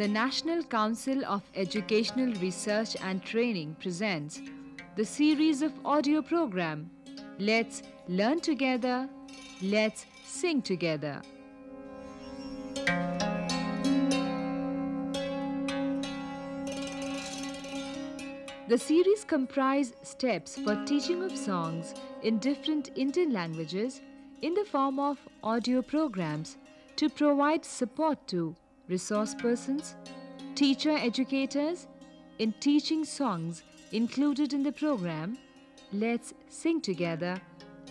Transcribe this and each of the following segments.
the National Council of Educational Research and Training presents the series of audio program Let's Learn Together, Let's Sing Together. The series comprise steps for teaching of songs in different Indian languages in the form of audio programs to provide support to resource persons, teacher educators in teaching songs included in the program Let's Sing Together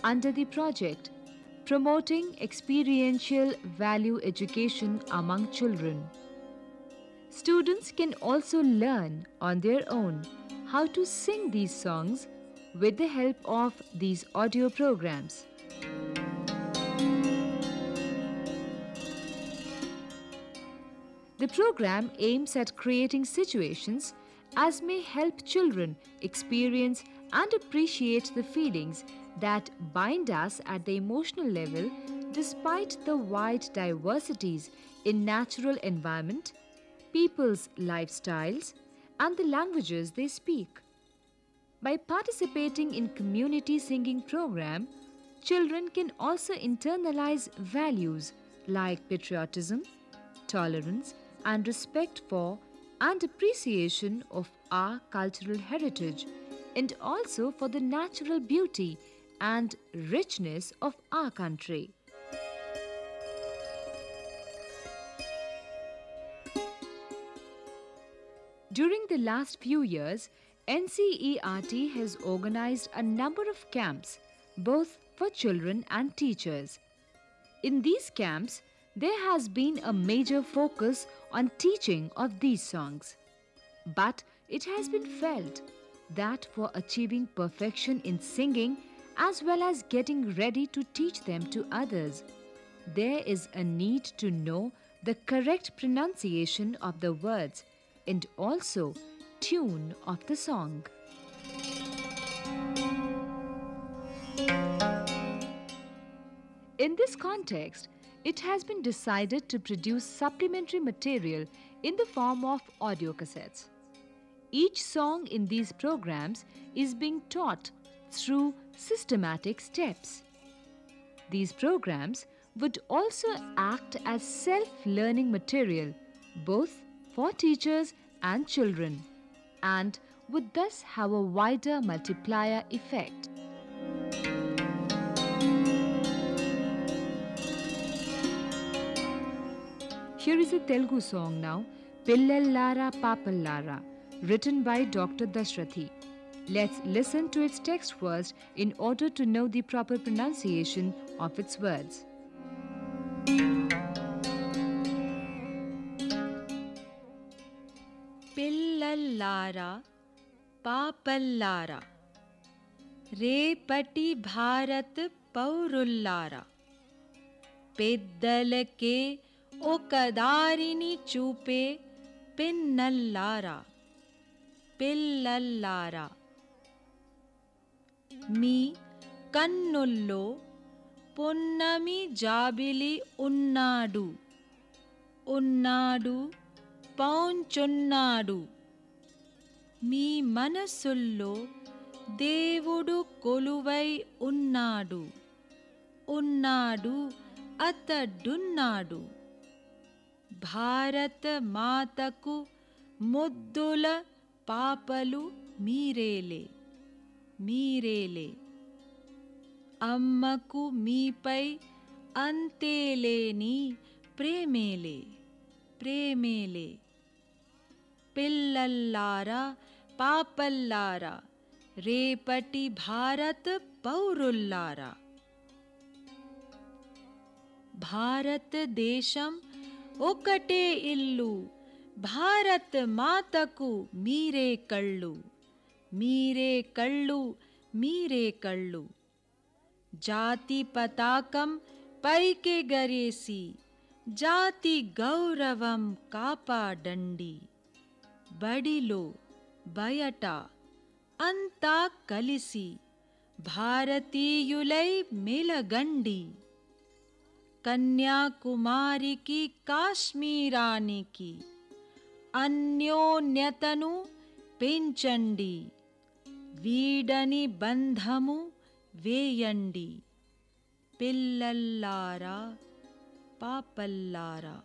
under the project Promoting Experiential Value Education Among Children. Students can also learn on their own how to sing these songs with the help of these audio programs. The program aims at creating situations as may help children experience and appreciate the feelings that bind us at the emotional level despite the wide diversities in natural environment, people's lifestyles, and the languages they speak. By participating in community singing program, children can also internalize values like patriotism, tolerance, and respect for and appreciation of our cultural heritage and also for the natural beauty and richness of our country. During the last few years, NCERT has organized a number of camps, both for children and teachers. In these camps, there has been a major focus on teaching of these songs. But it has been felt that for achieving perfection in singing as well as getting ready to teach them to others, there is a need to know the correct pronunciation of the words and also tune of the song. In this context, it has been decided to produce supplementary material in the form of audio cassettes. Each song in these programs is being taught through systematic steps. These programs would also act as self learning material both for teachers and children and would thus have a wider multiplier effect. Here is a Telugu song now, Pillallara Papallara, written by Dr. Dashrathi. Let's listen to its text first in order to know the proper pronunciation of its words. పిల్లల్లారా పాపల్లారా రేపటి భారత్ పౌరుల్లారా పెద్దలకే ఒక దారిని చూపే పిన్నల్లారా పిల్లల్లారా. మీ కన్నుల్లో పొన్నమి జాబిలి ఉన్నాడు ఉన్నాడు పౌంచున్నాడు. మీ మనసుల్లో దేవుడు కొలువై ఉన్నాడు ఉన్నాడు అతడున్నాడు. భారత మాతకు ముద్దుల పాపలు మీరేలే మీరేలే అమ్మకు మీపై అంతేలేని ప్రేమేలే ప్రేమేలే పిల్లల్లారా పాపల్లారా రేపటి భారత్ పౌరుల్లారా భారతదేశం ఒకటే ఇల్లు భారత్ మాతకు మీరే కళ్ళు. మీరే కళ్ళు మీరే కళ్ళు. జాతి పతాకం పైకి గరేసి జాతి గౌరవం కాపాడండి. బడిలో బయట అంతా కలిసి భారతీయులై మెలగండి. కన్యాకుమారికి కాశ్మీరానికి అన్యోన్యతను పెంచండి వీడని బంధము వేయండి పిల్లల్లారా పాపల్లారా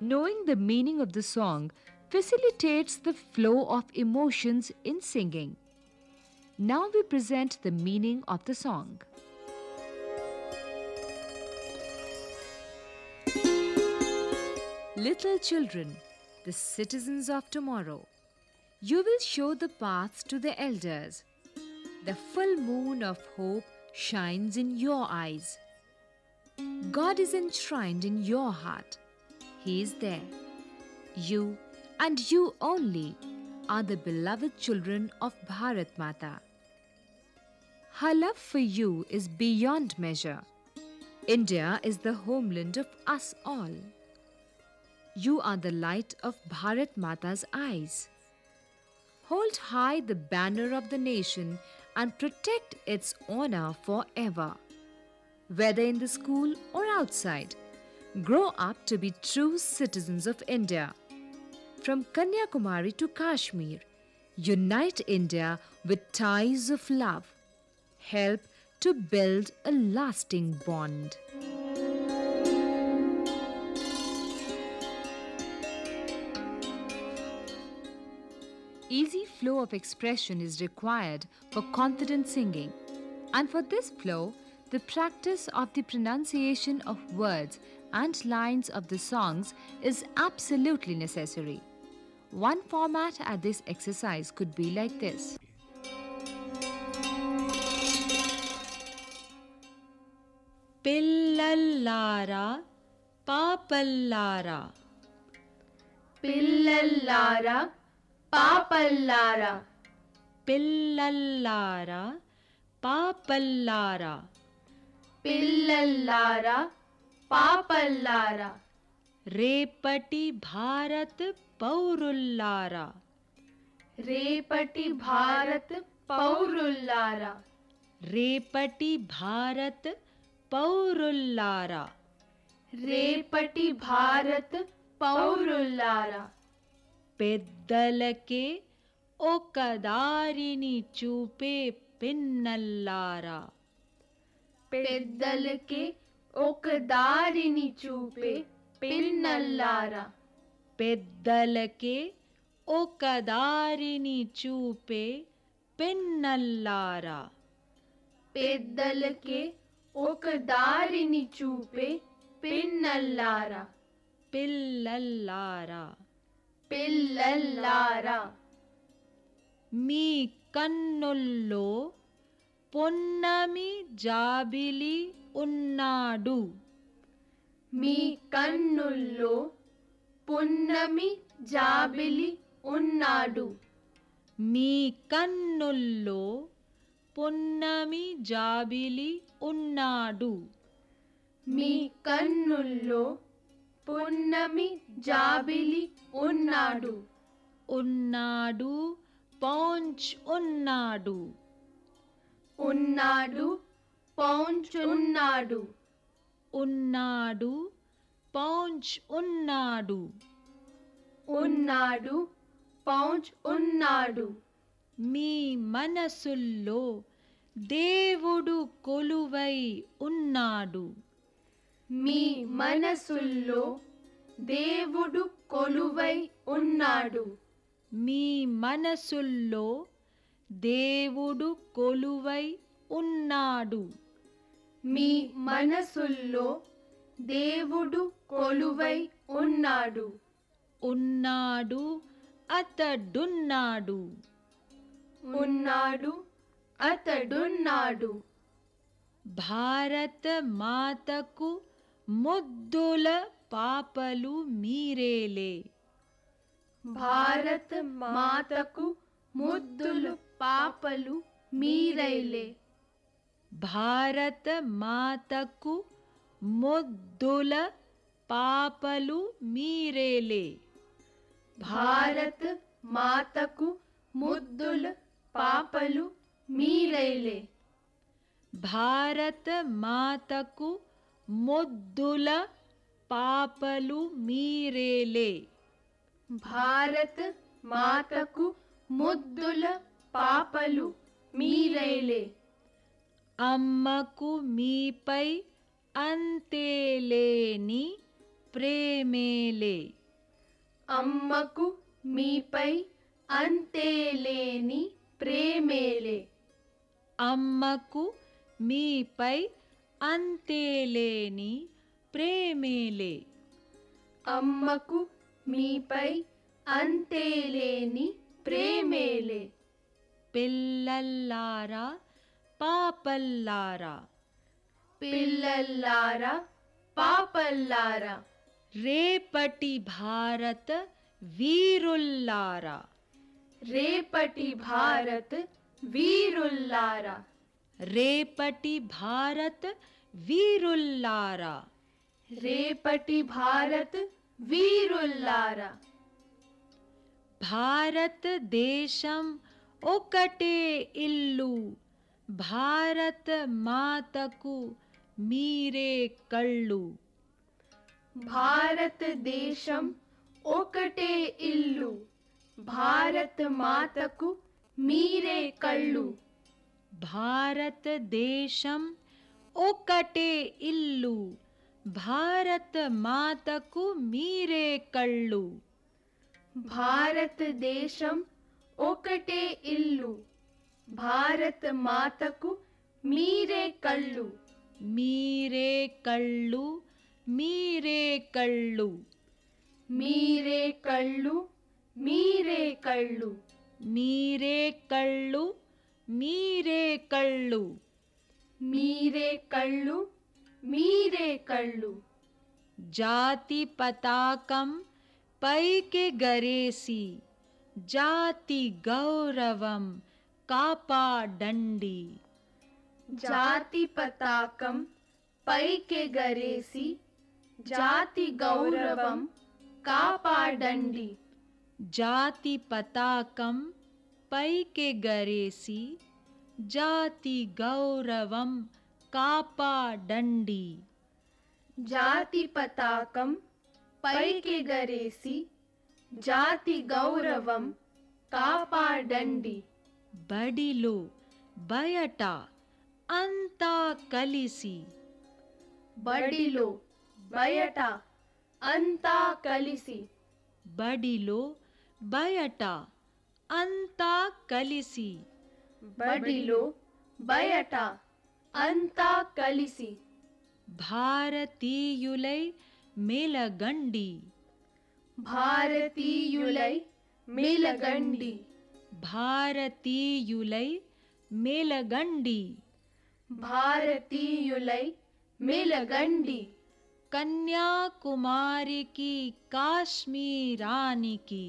Knowing the meaning of the song facilitates the flow of emotions in singing. Now we present the meaning of the song. Little children, the citizens of tomorrow, you will show the paths to the elders. The full moon of hope shines in your eyes. God is enshrined in your heart. He is there. You and you only are the beloved children of Bharat Mata. Her love for you is beyond measure. India is the homeland of us all. You are the light of Bharat Mata's eyes. Hold high the banner of the nation and protect its honor forever. Whether in the school or outside, grow up to be true citizens of India. From Kanyakumari to Kashmir, unite India with ties of love. Help to build a lasting bond. Easy flow of expression is required for confident singing. And for this flow, the practice of the pronunciation of words and lines of the songs is absolutely necessary. One format at this exercise could be like this. పిల్లల్లారా పాపల్లారా పిల్లల్లారా పాపల్లారా పిల్లల్లారా పాపల్లారా పిల్లల్లారా పాపల్లారా రేపటి భారత్ పౌరుల్లారా రేపటి భారత్ పౌరుల్లారా రేపటి భారత్ పౌరుల్లారా రేపటి భారత్ పౌరుల్లారా పెద్దలకే ఒక దారిని చూపే పిన్నల్లారా పెద్దలకి ఒక దారిని చూపే పిన్నల్లారా పెద్దలకే ఒక దారిని చూపే పిన్నల్లారా పెద్దలకి ఒక దారిని చూపే పిన్నల్లారా పిల్లల్లారా. పిల్లల్లారా. మీ కన్నుల్లో పొన్నమి జాబిలి ఉన్నాడు. మీ కన్నుల్లో పున్నమి జాబిలి ఉన్నాడు. మీ కన్నుల్లో పొన్నమి జాబిలి ఉన్నాడు. మీ కన్నుల్లో పున్నమి జాబిలి ఉన్నాడు. ఉన్నాడు పౌంచ్ ఉన్నాడు. ఉన్నాడు పౌంచున్నాడు ఉన్నాడు పౌంచ్ ఉన్నాడు. ఉన్నాడు పౌంచ్ ఉన్నాడు. మీ మనసుల్లో దేవుడు కొలువై ఉన్నాడు. మీ మనసుల్లో దేవుడు కొలువై ఉన్నాడు. మీ మనసుల్లో దేవుడు కొలువై ఉన్నాడు. మీ మనసుల్లో దేవుడు కొలువై ఉన్నాడు. ఉన్నాడు అతడున్నాడు. ఉన్నాడు అతడున్నాడు భారత మాతకు ముద్దుల పాపలు మీరేలే భారత మాతకు ముద్దులు పాపలు మీరైలే భారత మాతకు ముద్దుల పాపలు మీరేలే భారత మాతకు ముద్దులు పాపలు మీరైలే. భారత మాతకు ముద్దుల పాపలు మీరేలే. భారత్ మాతకు ముద్దుల పాపలు మీరేలే. అమ్మకు మీపై అంతేలేని ప్రేమేలే. అమ్మకు మీపై అంతేలేని ప్రేమేలే. అమ్మకు మీపై అంతేలేని ప్రేమేలే. అమ్మకు మీపై అంతేలేని ప్రేమేలే. పిల్లల్లారా పాపల్లారా. పిల్లల్లారా పాపల్లారా. రేపటి భారత వీరుల్లారా. रेपटी भारत वीरुल्लारा रेपटी भारत वीरुल्लारा रेपटी भारत वीरुल्लारा भारत देशम ओकटे इल्लु भारत मातकु मीरे कल्लु भारत देशम ओकटे इल्लू భారత మాతకు మీరే కళ్ళు భారతదేశం ఒకటే ఇల్లు భారత మాతకు మీరే కళ్ళు భారతదేశం ఒకటే ఇల్లు భారత మాతకు మీరే కళ్ళు మీరే కళ్ళు మీరే కళ్ళు మీరే కళ్ళు మీరే కళ్ళు మీరే కళ్ళు మీరే కళ్ళు మీరే కళ్ళు మీరే కళ్ళు జాతి పతాకం పైకి గరేసి జాతి గౌరవం కాపాడండి జాతి పతాకం పైకెగరేసి జాతి గౌరవం కాపాడండి जाति पताकम पै के गरेसी जाति गौरवम कापा डंडी जाति पताकम पै के गरेसी जाति गौरवम गौरवं कापाडण्डी। बडिलो ಬಯಟ ಅಂತ ಕಲಿಸಿ ಬಡಿಲು ಬಯಟ ಅಂತ ಕಲಿಸಿ ಬಡಿಲು ಬಯಟ ಅಂತ ಕಲಿಸಿ ಬಡಿಲು ಬಯಟ ಅಂತ ಕಲಿಸಿ ಭಾರತೀಯುಲೈ ಮೇಲಗಂಡಿ ಭಾರತೀಯುಲೈ ಮೇಲಗಂಡಿ ಭಾರತೀಯುಲೈ ಮೇಲಗಂಡಿ ಭಾರತೀಯುಲೈ ಮೇಲಗಂಡಿ कन्याकुमारी की काश्मीरानी की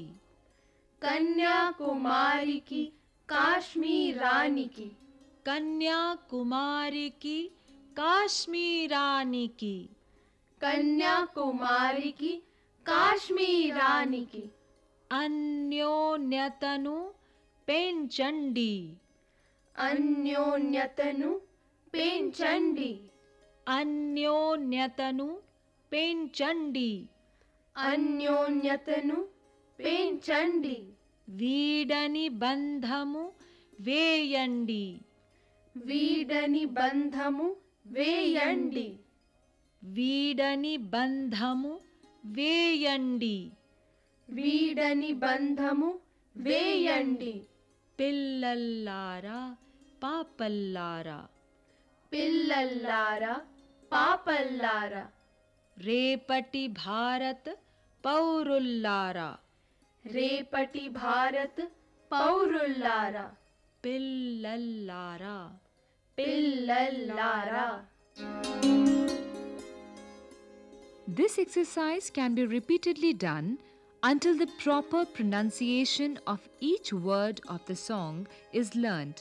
कन्याकुमारी की काश्मीरानी की कन्याकुमारी की काश्मीरानी की कन्याकुमारी की काश्मीरानी की अन्योन्यतनु पेंचंडी। अन्योन्यतनु पेंचंडी। अन्योन्यतनु पेंचंडी। अन्योन्यतनु పెంచండి. వీడని బంధము వేయండి. వీడని బంధము వేయండి. వీడని బంధము వేయండి. వీడని బంధము వేయండి. పిల్లల్లారా పాపల్లారా. పిల్లల్లారా పాపల్లారా. రేపటి భారత్ పౌరుల్లారా. రేపటి Bharat పౌరుల్లారా పిల్లల్లారా పిల్లల్లారా This exercise can be repeatedly done until the proper pronunciation of each word of the song is learnt.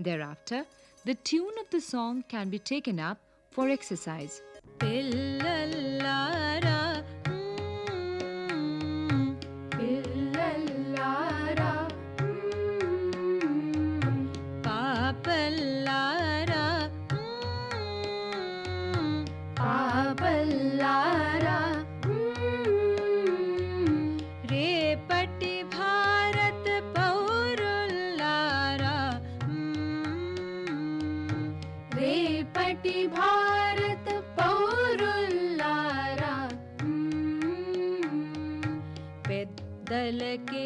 Thereafter, the tune of the song can be taken up for exercise. दल के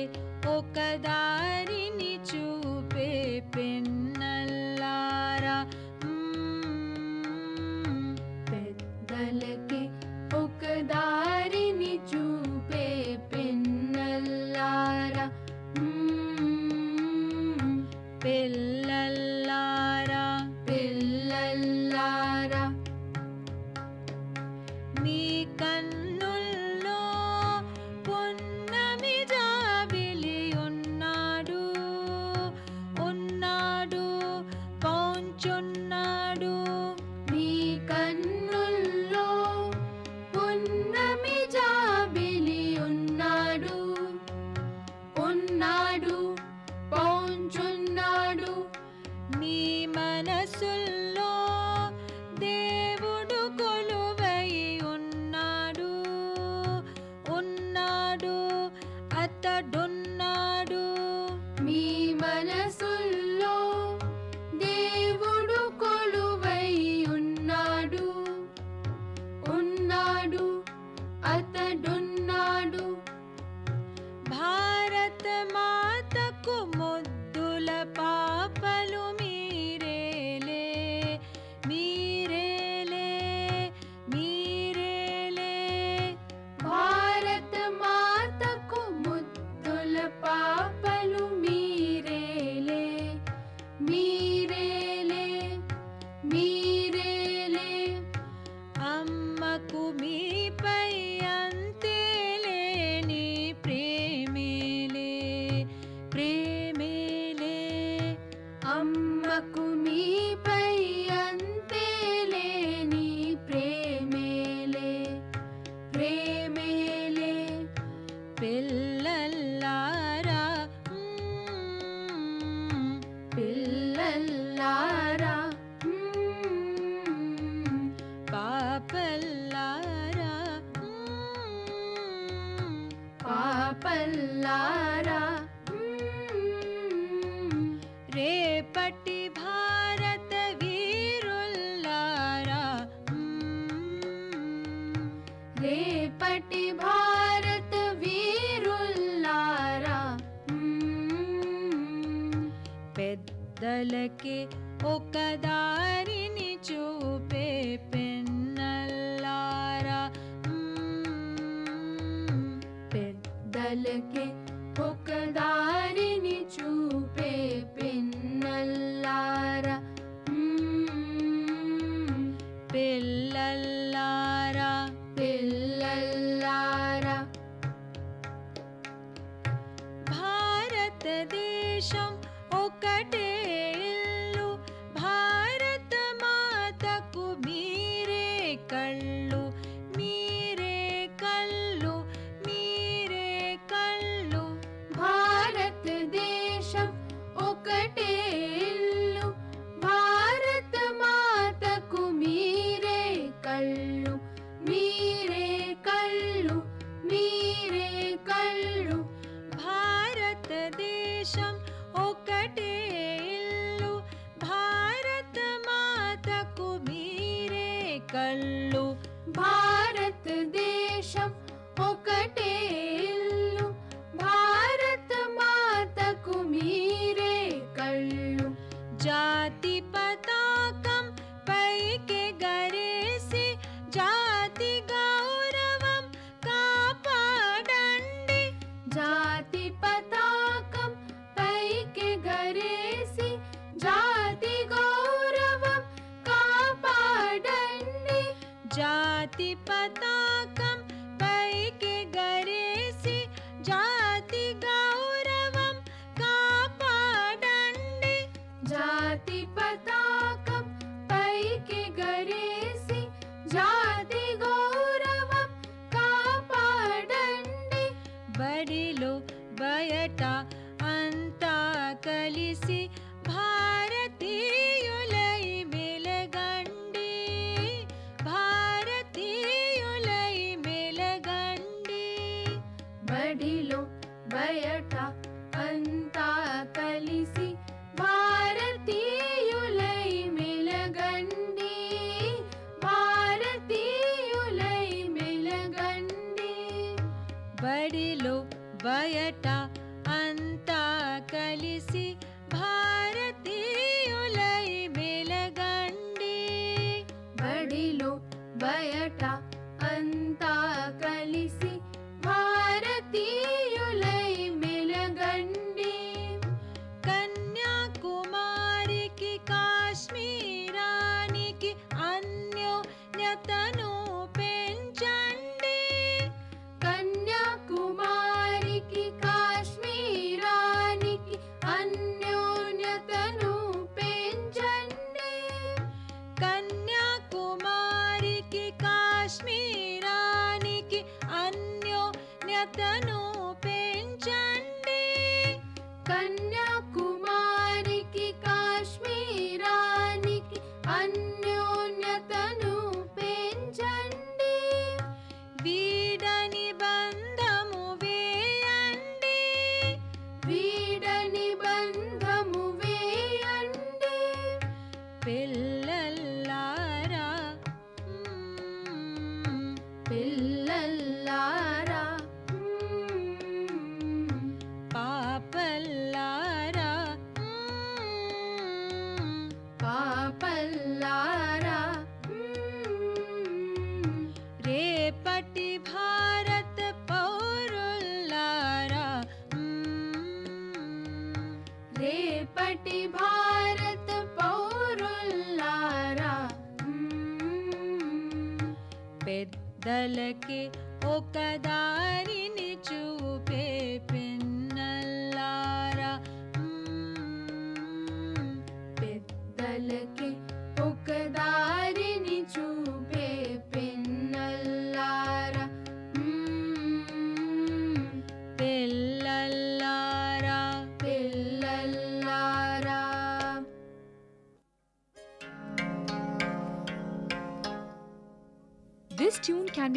ओ कदारी चूपे पिंड ಕೆ ಒಕ್ಕದಾರಿನಿ ಚೂಪೆ ಪೆನ್ನಲ್ಲಾರ పెద్దలకి ఒక దారిని చూపే పిన్నల్లార పిల్లల్ पता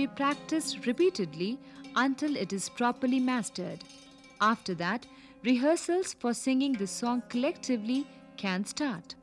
be practiced repeatedly until it is properly mastered. After that, rehearsals for singing the song collectively can start.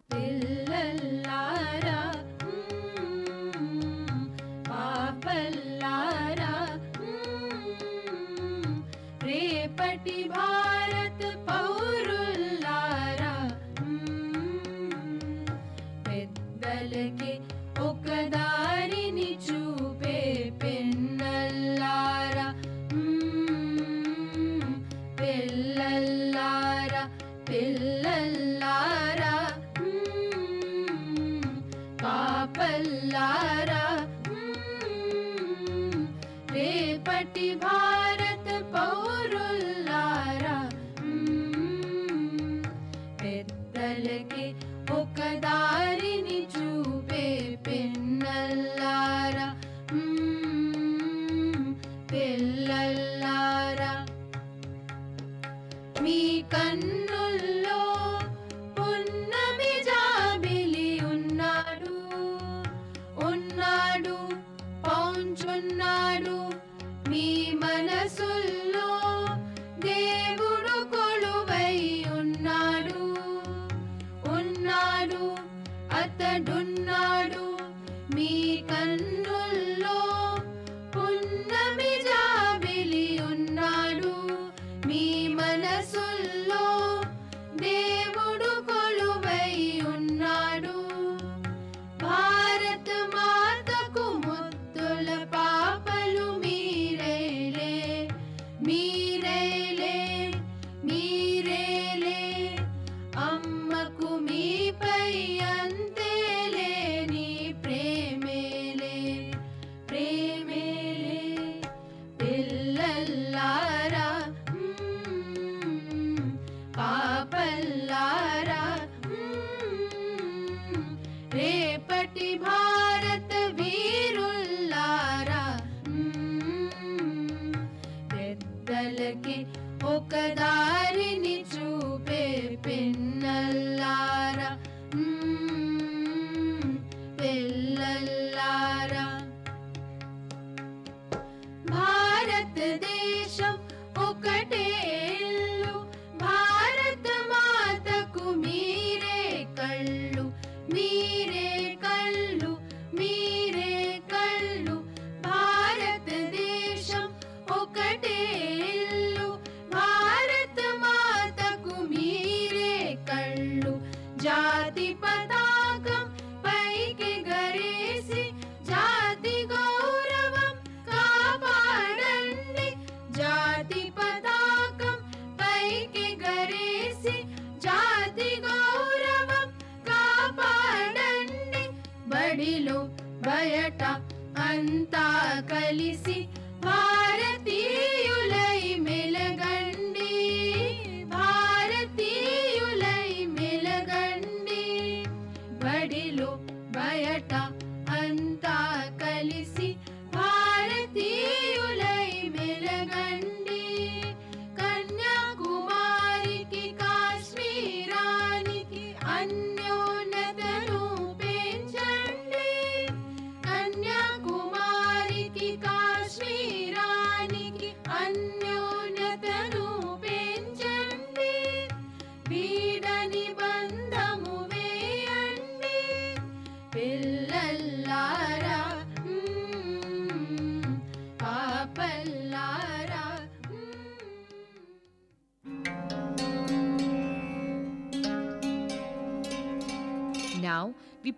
Anta कलसि Bharti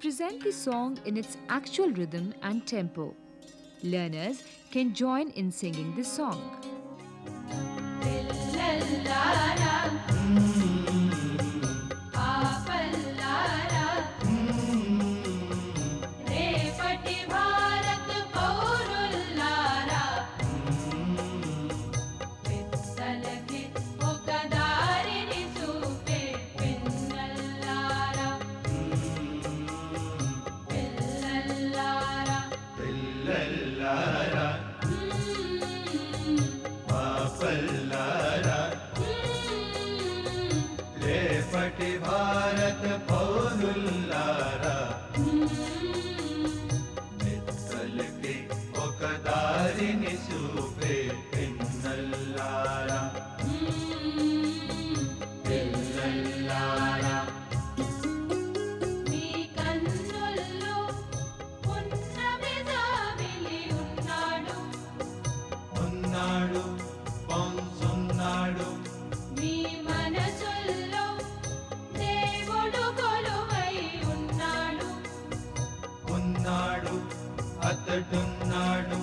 present the song in its actual rhythm and tempo. Learners can join in singing the song. വാഴ്ത്തട്ടും നാടും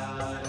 God.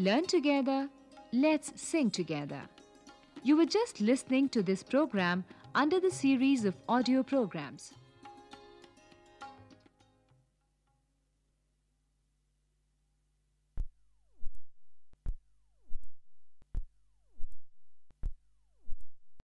learn together, let's sing together. You were just listening to this program under the series of audio programs.